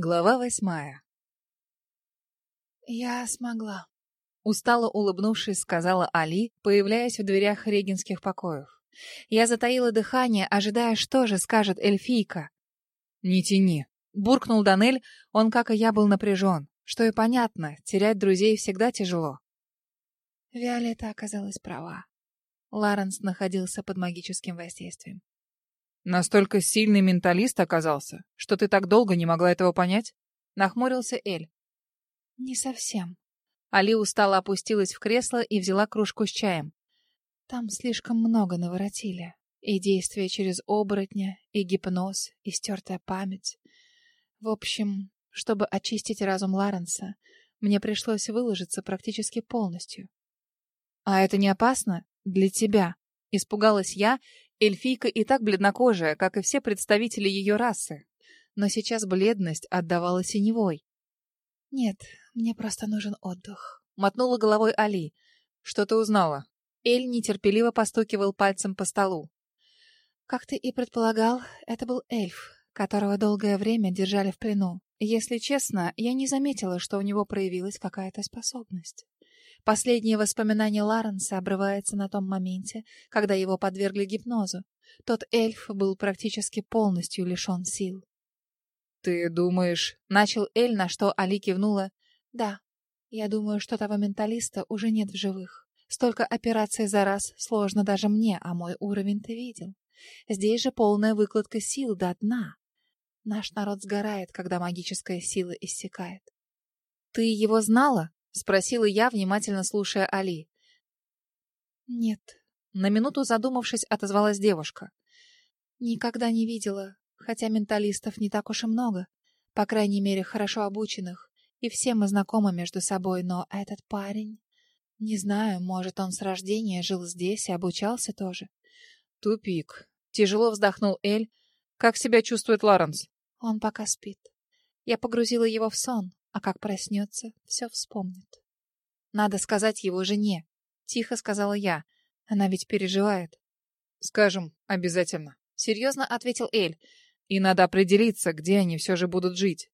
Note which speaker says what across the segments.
Speaker 1: Глава восьмая.
Speaker 2: «Я смогла», —
Speaker 1: устало улыбнувшись, сказала Али, появляясь в дверях регенских покоев. Я затаила дыхание, ожидая, что же скажет эльфийка. «Не тяни», — буркнул Данель, он, как и я, был напряжен. Что и понятно, терять друзей всегда тяжело.
Speaker 2: Виолетта оказалась права. Ларенс находился под магическим воздействием.
Speaker 1: Настолько сильный менталист оказался, что ты так долго не могла этого понять? Нахмурился Эль.
Speaker 2: Не совсем.
Speaker 1: Али устало опустилась в кресло и взяла кружку с чаем.
Speaker 2: Там слишком много наворотили. И действия через оборотня, и гипноз, и стертая память. В общем, чтобы очистить разум Ларенса, мне пришлось выложиться практически полностью.
Speaker 1: А это не опасно для тебя? Испугалась я Эльфийка и так бледнокожая, как и все представители ее расы. Но сейчас бледность отдавала синевой.
Speaker 2: «Нет, мне просто нужен отдых», —
Speaker 1: мотнула головой Али. «Что ты узнала?» Эль нетерпеливо постукивал пальцем по столу.
Speaker 2: «Как ты и предполагал, это был эльф, которого долгое время держали в плену. Если честно, я не заметила, что у него проявилась какая-то способность. Последнее воспоминание Ларенса обрывается на том моменте, когда его подвергли гипнозу. Тот эльф был практически полностью лишен сил.
Speaker 1: «Ты думаешь...» — начал Эль, на что Али кивнула.
Speaker 2: «Да, я думаю, что того менталиста уже нет в живых. Столько операций за раз сложно даже мне, а мой уровень ты видел. Здесь же полная выкладка сил до дна. Наш народ сгорает, когда магическая сила иссякает.
Speaker 1: Ты его знала? Спросила я, внимательно слушая Али.
Speaker 2: Нет.
Speaker 1: На минуту задумавшись, отозвалась девушка.
Speaker 2: Никогда не видела, хотя менталистов не так уж и много. По крайней мере, хорошо обученных. И все мы знакомы между собой, но этот парень... Не знаю, может, он с рождения жил здесь и обучался тоже.
Speaker 1: Тупик. Тяжело вздохнул Эль. Как себя чувствует Ларенс?
Speaker 2: Он пока спит. Я погрузила его в сон, а как проснется, все вспомнит.
Speaker 1: Надо сказать его жене. Тихо сказала я. Она ведь переживает. Скажем, обязательно. Серьезно ответил Эль. И надо определиться, где они все же будут жить.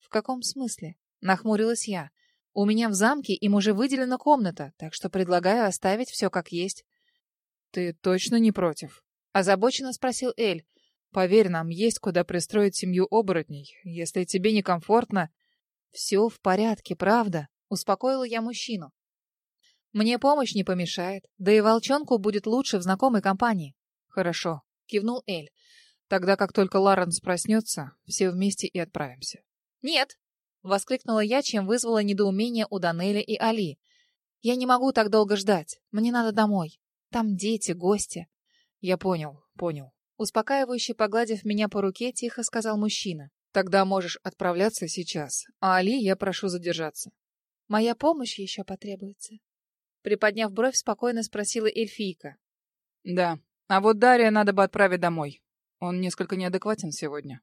Speaker 1: В каком смысле? Нахмурилась я. У меня в замке им уже выделена комната, так что предлагаю оставить все как есть. Ты точно не против? Озабоченно спросил Эль. Поверь, нам есть куда пристроить семью оборотней. Если тебе некомфортно, «Все в порядке, правда?» — успокоила я мужчину. «Мне помощь не помешает, да и волчонку будет лучше в знакомой компании». «Хорошо», — кивнул Эль. «Тогда, как только Ларенс проснется, все вместе и отправимся». «Нет!» — воскликнула я, чем вызвала недоумение у Данеля и Али. «Я не могу так долго ждать. Мне надо домой. Там дети, гости». «Я понял, понял». Успокаивающе погладив меня по руке, тихо сказал мужчина. Тогда можешь отправляться сейчас, а Али я прошу задержаться.
Speaker 2: Моя помощь еще потребуется.
Speaker 1: Приподняв бровь, спокойно спросила эльфийка. Да, а вот Дария надо бы отправить домой. Он несколько неадекватен сегодня.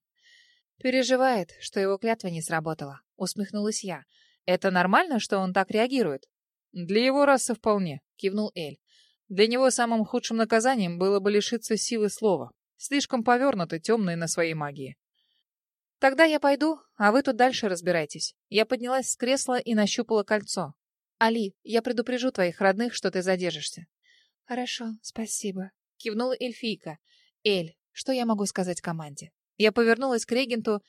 Speaker 1: Переживает, что его клятва не сработала. Усмехнулась я. Это нормально, что он так реагирует? Для его расы вполне, кивнул Эль. Для него самым худшим наказанием было бы лишиться силы слова. Слишком повернуты темные на своей магии. «Тогда я пойду, а вы тут дальше разбирайтесь». Я поднялась с кресла и нащупала кольцо. «Али, я предупрежу твоих родных, что ты задержишься».
Speaker 2: «Хорошо, спасибо», —
Speaker 1: кивнула эльфийка. «Эль, что я могу сказать команде?» Я повернулась к регенту.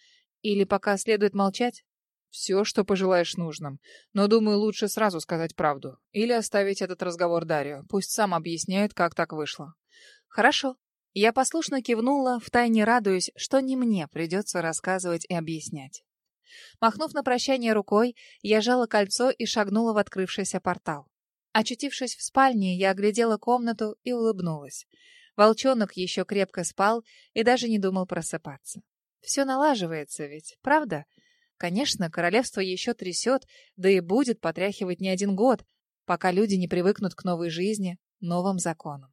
Speaker 1: Или пока следует молчать? Все, что пожелаешь нужным. Но, думаю, лучше сразу сказать правду. Или оставить этот разговор Дарью. Пусть сам объясняет, как так вышло. Хорошо. Я послушно кивнула, втайне радуясь, что не мне придется рассказывать и объяснять. Махнув на прощание рукой, я жала кольцо и шагнула в открывшийся портал. Очутившись в спальне, я оглядела комнату и улыбнулась. Волчонок еще крепко спал и даже не думал просыпаться. Все налаживается ведь, правда? Конечно, королевство еще трясет, да и будет потряхивать не один год, пока люди не привыкнут к новой жизни, новым законам.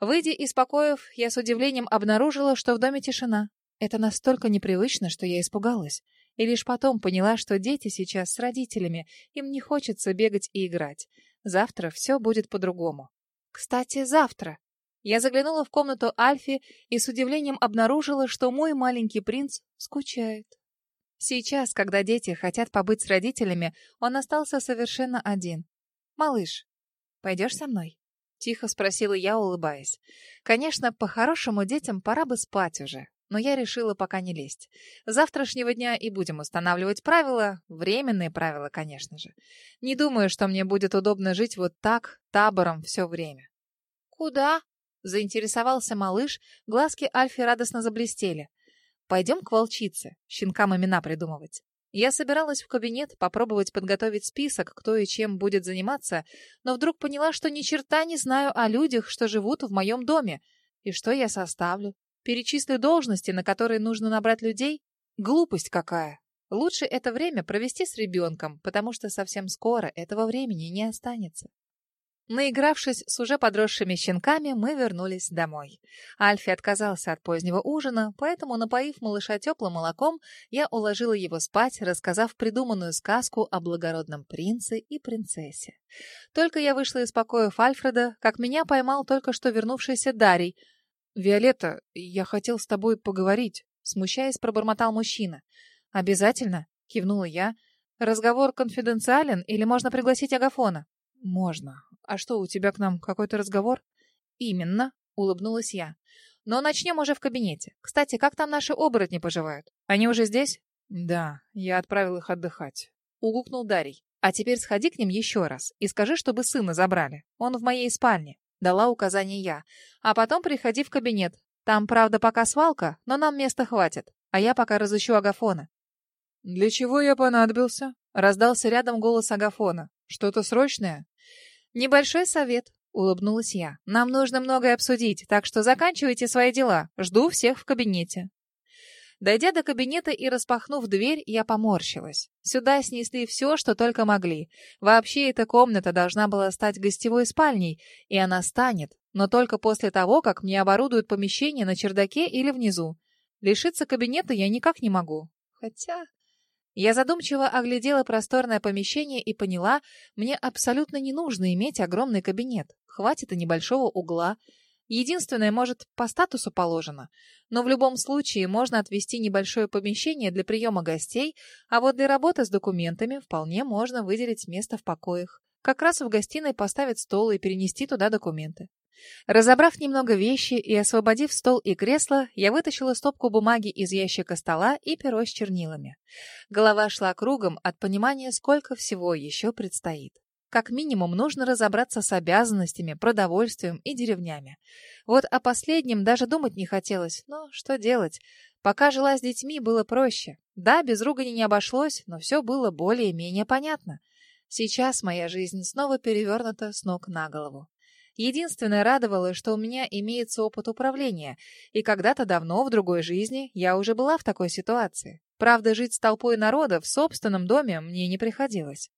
Speaker 1: Выйдя из покоев, я с удивлением обнаружила, что в доме тишина. Это настолько непривычно, что я испугалась. И лишь потом поняла, что дети сейчас с родителями, им не хочется бегать и играть. Завтра все будет по-другому. Кстати, завтра. Я заглянула в комнату Альфи и с удивлением обнаружила, что мой маленький принц скучает.
Speaker 2: Сейчас, когда дети хотят побыть с родителями, он остался совершенно один. «Малыш, пойдешь со мной?» Тихо спросила я, улыбаясь. Конечно, по-хорошему детям пора бы спать уже, но я решила пока не лезть. С завтрашнего дня и будем устанавливать правила, временные правила, конечно же. Не думаю, что мне будет удобно жить вот так, табором все время. «Куда?» — заинтересовался малыш, глазки Альфи радостно заблестели. Пойдем к волчице, щенкам имена придумывать. Я собиралась в кабинет попробовать подготовить список, кто и чем будет заниматься, но вдруг поняла, что ни черта не знаю о людях, что живут в моем доме. И что я составлю? Перечислю должности, на которые нужно набрать людей? Глупость какая! Лучше это время провести с ребенком, потому что совсем скоро этого времени не останется. Наигравшись с уже подросшими щенками, мы вернулись домой. Альфи отказался от позднего ужина, поэтому, напоив малыша теплым молоком, я уложила его спать, рассказав придуманную сказку о благородном принце и принцессе. Только я вышла из покоев Альфреда, как меня поймал только что вернувшийся Дарий. «Виолетта, я хотел с тобой поговорить», — смущаясь, пробормотал мужчина. «Обязательно?» — кивнула я. «Разговор конфиденциален или можно пригласить Агафона?» «Можно. А что, у тебя к нам какой-то разговор?» «Именно», — улыбнулась я. «Но начнем уже в кабинете. Кстати, как там наши оборотни поживают? Они уже здесь?» «Да, я отправил их отдыхать», — угукнул Дарий. «А теперь сходи к ним еще раз и скажи, чтобы сына забрали. Он в моей спальне», — дала указание я. «А потом приходи в кабинет. Там, правда, пока свалка, но нам места хватит. А я пока разыщу Агафона».
Speaker 1: «Для чего я понадобился?» — раздался рядом голос Агафона. «Что-то срочное?»
Speaker 2: «Небольшой совет», — улыбнулась я. «Нам нужно многое обсудить, так что заканчивайте свои дела. Жду всех в кабинете». Дойдя до кабинета и распахнув дверь, я поморщилась. Сюда снесли все, что только могли. Вообще, эта комната должна была стать гостевой спальней, и она станет, но только после того, как мне оборудуют помещение на чердаке или внизу. Лишиться кабинета я никак не могу. Хотя... Я задумчиво оглядела просторное помещение и поняла, мне абсолютно не нужно иметь огромный кабинет. Хватит и небольшого угла. Единственное, может, по статусу положено. Но в любом случае можно отвести небольшое помещение для приема гостей, а вот для работы с документами вполне можно выделить место в покоях. Как раз в гостиной поставить стол и перенести туда документы. Разобрав немного вещи и освободив стол и кресло, я вытащила стопку бумаги из ящика стола и перо с чернилами. Голова шла кругом от понимания, сколько всего еще предстоит. Как минимум, нужно разобраться с обязанностями, продовольствием и деревнями. Вот о последнем даже думать не хотелось, но что делать? Пока жила с детьми, было проще. Да, без ругани не обошлось, но все было более-менее понятно. Сейчас моя жизнь снова перевернута с ног на голову. Единственное радовало, что у меня имеется опыт управления, и когда-то давно, в другой жизни, я уже была в такой ситуации. Правда, жить с толпой народа в собственном доме мне не приходилось.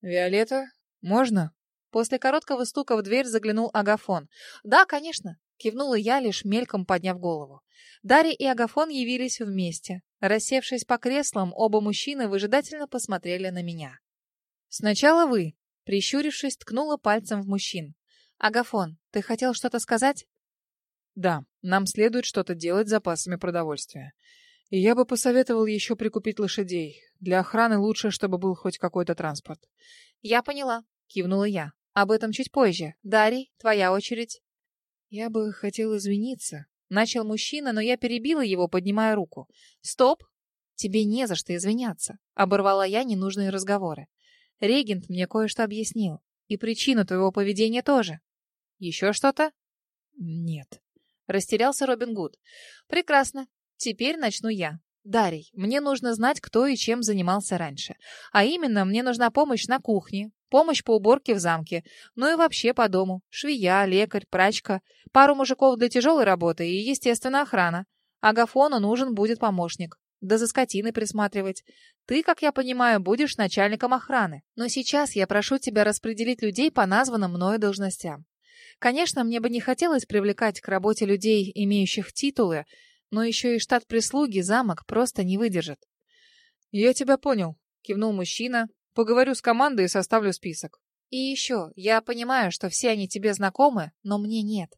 Speaker 1: «Виолетта, можно?»
Speaker 2: После короткого стука в дверь заглянул Агафон. «Да, конечно», — кивнула я, лишь мельком подняв голову. Дарья и Агафон явились вместе. Рассевшись по креслам, оба мужчины выжидательно посмотрели на меня. «Сначала вы», — прищурившись, ткнула пальцем в мужчин. «Агафон, ты хотел что-то сказать?»
Speaker 1: «Да, нам следует что-то делать с запасами продовольствия. И я бы посоветовал еще прикупить лошадей. Для охраны лучше, чтобы был хоть какой-то транспорт».
Speaker 2: «Я поняла», — кивнула я. «Об этом чуть позже. Дарий, твоя очередь».
Speaker 1: «Я бы хотел извиниться», —
Speaker 2: начал мужчина, но я перебила его, поднимая руку. «Стоп! Тебе не за что извиняться», — оборвала я ненужные разговоры. Регент мне кое-что объяснил. И причину твоего поведения тоже. Еще что-то?
Speaker 1: Нет.
Speaker 2: Растерялся Робин Гуд. Прекрасно. Теперь начну я. Дарий, мне нужно знать, кто и чем занимался раньше. А именно, мне нужна помощь на кухне, помощь по уборке в замке, ну и вообще по дому. Швея, лекарь, прачка, пару мужиков для тяжелой работы и, естественно, охрана. Агафону нужен будет помощник. Да за скотиной присматривать. Ты, как я понимаю, будешь начальником охраны. Но сейчас я прошу тебя распределить людей по названным мною должностям. Конечно, мне бы не хотелось привлекать к работе людей, имеющих титулы, но еще и штат прислуги замок просто не выдержит.
Speaker 1: «Я тебя понял», — кивнул мужчина. «Поговорю с командой и составлю список».
Speaker 2: «И еще, я понимаю, что все они тебе знакомы, но мне нет.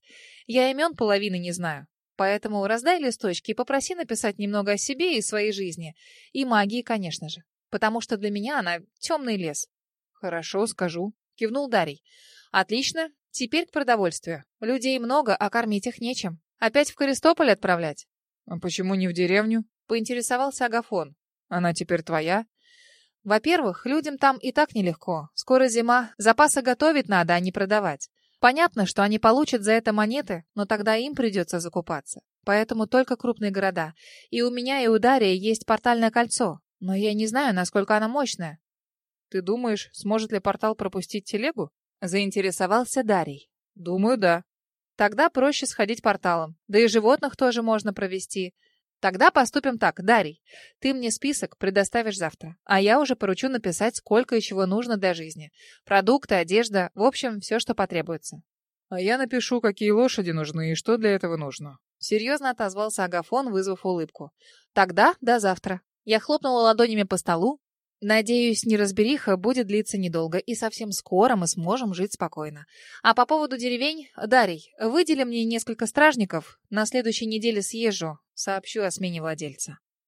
Speaker 2: Я имен половины не знаю.
Speaker 1: Поэтому раздай листочки и попроси написать немного о себе и своей жизни. И магии, конечно же. Потому что для меня она темный лес. Хорошо, скажу. Кивнул Дарий. Отлично. Теперь к продовольствию. Людей много, а кормить их нечем. Опять в Користополь отправлять? А почему не в деревню? Поинтересовался Агафон. Она теперь твоя? Во-первых, людям там и так нелегко. Скоро зима, запасы готовить надо, а не продавать. Понятно, что они получат за это монеты, но тогда им придется закупаться. Поэтому только крупные города. И у меня, и у Дарьи есть портальное кольцо. Но я не знаю, насколько оно мощное. Ты думаешь, сможет ли портал пропустить телегу? Заинтересовался Дарий. Думаю, да. Тогда проще сходить порталом. Да и животных тоже можно провести. Тогда поступим так, Дарий. Ты мне список предоставишь завтра, а я уже поручу написать, сколько и чего нужно для жизни. Продукты, одежда, в общем, все, что потребуется. А я напишу, какие лошади нужны и что для этого нужно. Серьезно отозвался Агафон, вызвав улыбку. Тогда до завтра. Я хлопнула ладонями по столу. Надеюсь, неразбериха будет длиться недолго, и совсем скоро мы сможем жить спокойно. А по поводу деревень, Дарий, выдели мне несколько стражников. На следующей неделе съезжу, сообщу о смене владельца.